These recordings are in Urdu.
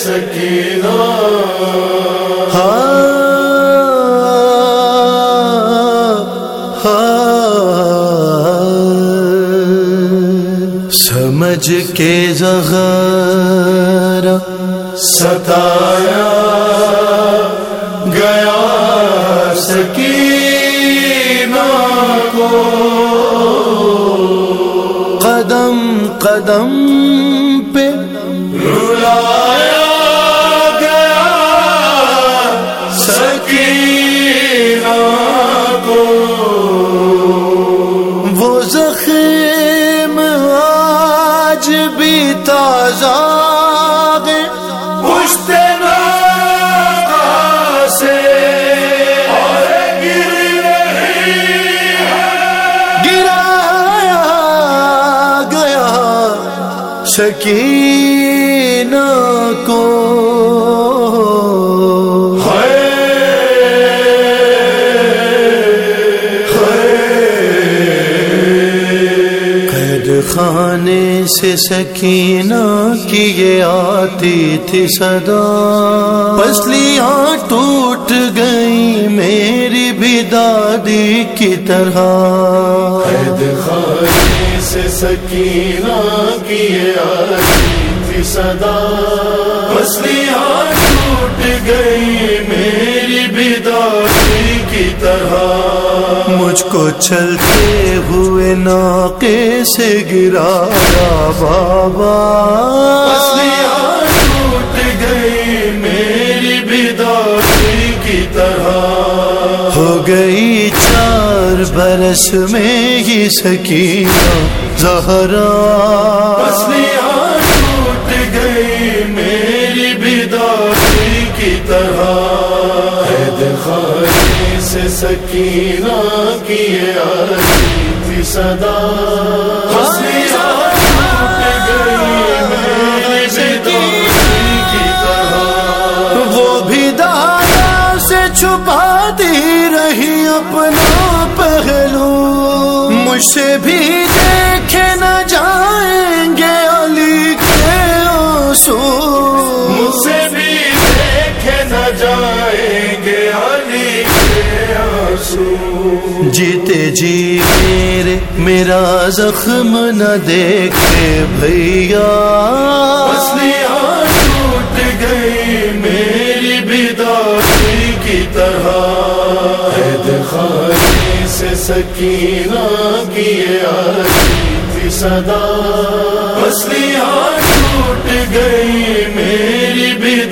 سکینہ ہاں، ہاں، ہاں، سمجھ کے زغر ستایا گیا سکینہ کو۔ قدم قدم سکینہ کو خانے سے سکینہ کی یہ آتی تھی صدا۔ پسلیاں ٹوٹ گئی میری بھی دادی کی طرح۔ قید خانے سے سکینہ کی آتی تھی صدا۔ پسلیاں ٹوٹ گئی میری بھی دادی کی طرح۔ مجھ کو چلتے ہوئے ناقے سے گرایا بابا۔ ٹوٹ گئی میری بھی دادی کی طرح۔ ہو گئی چار برس میں ہی سکینہ زہرا۔ ٹوٹ گئی میری بھی دادی کی طرح۔ سے سکینہ کی آتی تھی صدا وہ بھی دادا سے چھپاتی رہی اپنا پہلو۔ مجھ سے بھی جی میرے میرا زخم نہ دیکھے بھیا۔ ٹوٹ گئی میری بھی کی طرح۔ قید سے سکینہ کی آتی تھی صدا۔ پسلیاں ٹوٹ گئی میری بھی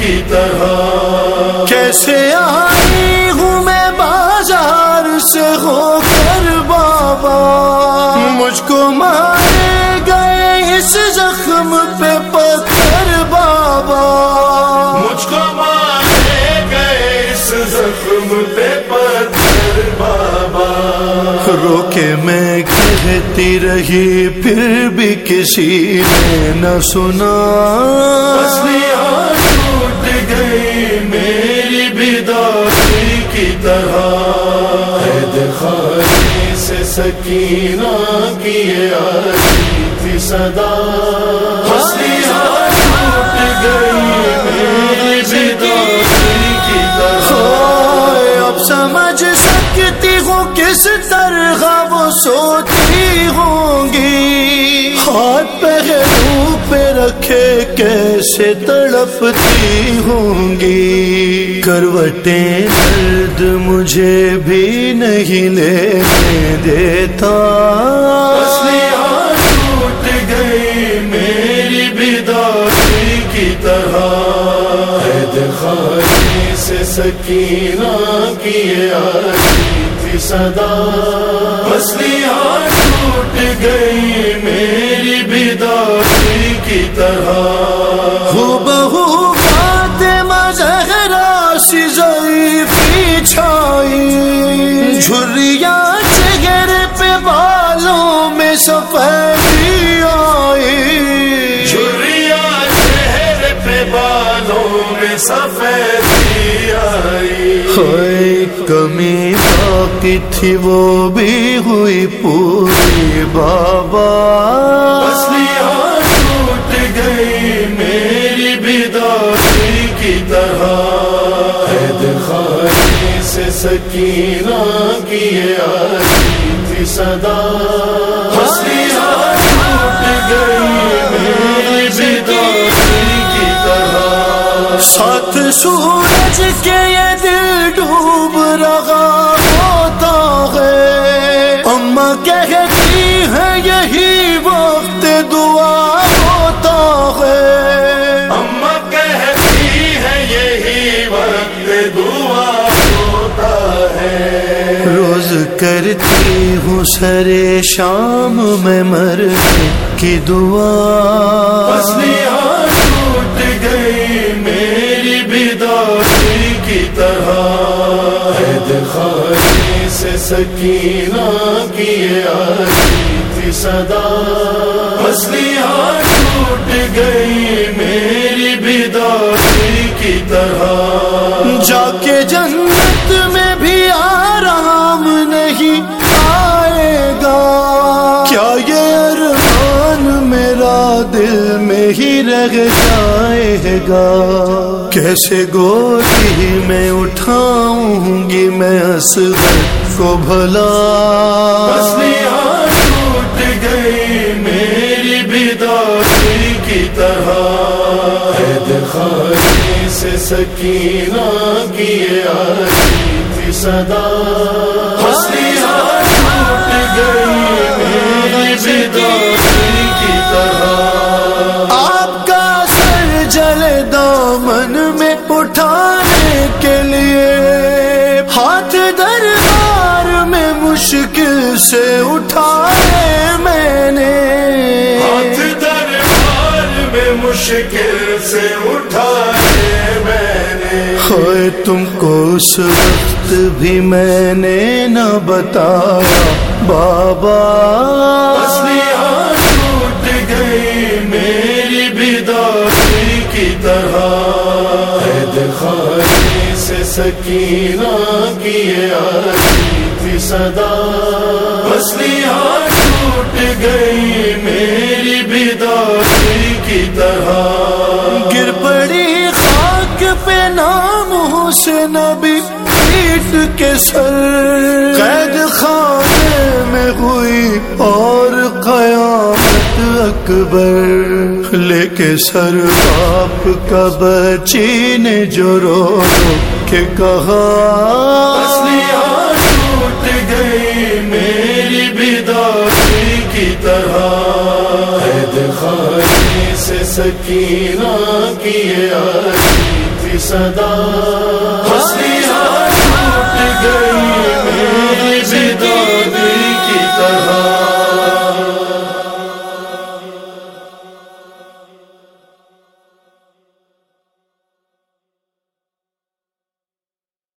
کی طرح۔ زخم پہ پتھر بابا۔ مجھ کو مارے گئے اس زخم پہ پتھر بابا۔ روکے میں کہتی رہی پھر بھی کسی نے نہ سنا۔ ٹوٹ گئی میری بھی دادی کی طرح۔ سے سکینہ کی آتی تھی صدا۔ ٹوٹ گئی میری کی طرح اب سمجھ سکتی ہوں کس طرح وہ سوتی ہوں گی۔ ہاتھ پہلو پہ رکھے کیسے تڑپتی ہوں گی۔ کروٹیں درد مجھے بھی نہیں لینے دیتا۔ سے سکینہ کی آتی تھی صدا۔ پسلیاں ٹوٹ گئی میری بھی دادی کی طرح۔ ہو بہو فاطمہ زہرا سی ضعیفی چھائی۔ جھریاں پہ بالوں میں سفیدی آئی۔ پہ بالوں میں سفیدی آئی ہوئے کمی باقی تھی وہ بھی ہوئی پوری بابا۔ ٹوٹ گئی میری کی طرح۔ خانے سے سکینہ کی آئی تھی صدا۔ ٹوٹ گئی میری بیداری کی طرح۔ ساتھ سورج کے کہتی ہے یہی وقت دعا ہوتا ہے۔ اما کہتی ہے یہی وقت دعا ہوتا ہے۔ روز کرتی ہوں سرے شام میں مر کی دعا۔ سکینہ کی آئی تھی صدا۔ پسلیاں ٹوٹ گئی، میری بیداری کی طرح۔ جا کے جنت میں بھی آرام نہیں آئے گا۔ کیا یہ ارمان میرا دل میں ہی رہ جائے گا کیسے گولی میں اٹھاؤں گی میں اصغر کو بھلا۔ ٹوٹ گئی میری بیداری کی طرح۔ سے سکینہ کی آئی تھی صدا۔ ٹوٹ گئی میری بیداری سے اٹھائے میں نے۔ ہاتھ دربار میں مشکل سے اٹھائے میں نے۔ ہوئے تم کو اس وقت بھی میں نے نہ بتایا۔ بابا۔ ٹوٹ گئی میری بیداری کی طرح۔ خانے سے سکینہ کی آئی صدا۔ پسلیاں ٹوٹ گئی میری بیداری کی طرح۔ گر پڑی خاک پہ نام سے نبی پیٹ کے سر۔ قید خانے میں ہوئی اور قیامت اکبر۔ لے کے سر باپ کا بچی نے جو رو رو کے کہا۔ طرح عید خانے سے سکینہ کی آئی تھی صدا۔